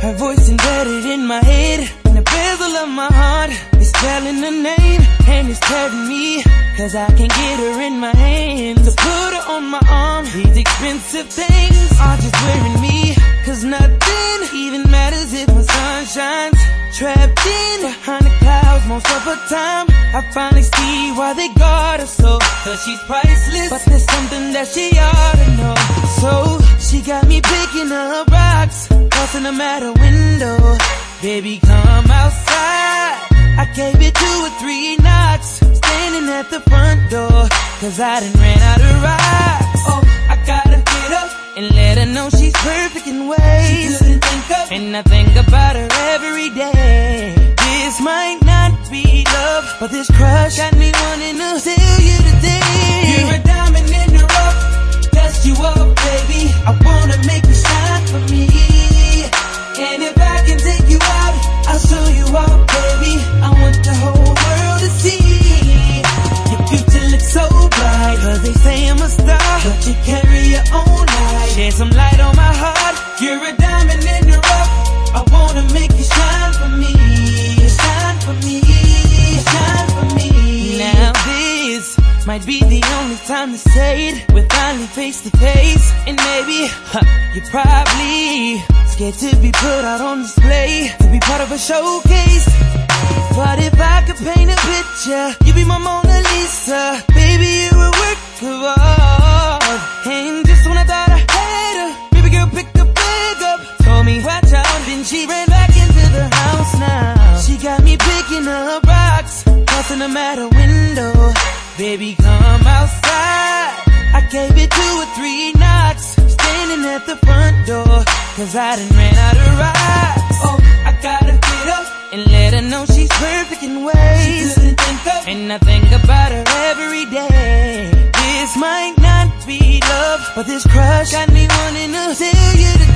Her voice embedded in my head. And the bezel of my heart is telling her name. And it's telling me, cause I can't get her in my hands. To put her on my arm. These expensive things are just wearing me. Cause nothing even matters if the sun shines. Trapped in behind the clouds most of the time. I finally see why they guard her so. Cause she's priceless. But there's something that she ought to know. So she got me picking up rocks. Crossing them at a window. Baby, come outside. I gave it two or three knocks. Standing at the front door. Cause I done ran out of rocks. Oh, I gotta get up and let her know she's perfect in ways. She think of, and I think about her every day. This might not be love, but this crush got me wanting to I wanna make you time to say it. We're finally face to face. And maybe huh, you're probably scared to be put out on display. To be part of a showcase. But if I could paint a picture, you'd be my Mona Lisa. Baby, you're a work of art. And just when I thought I had her, baby girl picked the bag up. Told me watch out, then she ran gave it two or three knocks, standing at the front door. Cause I done ran out of rocks. Oh, I gotta get up and let her know she's perfect in ways. She Think of, and I think about her every day. This might not be love, but this crush got me wanting to tell you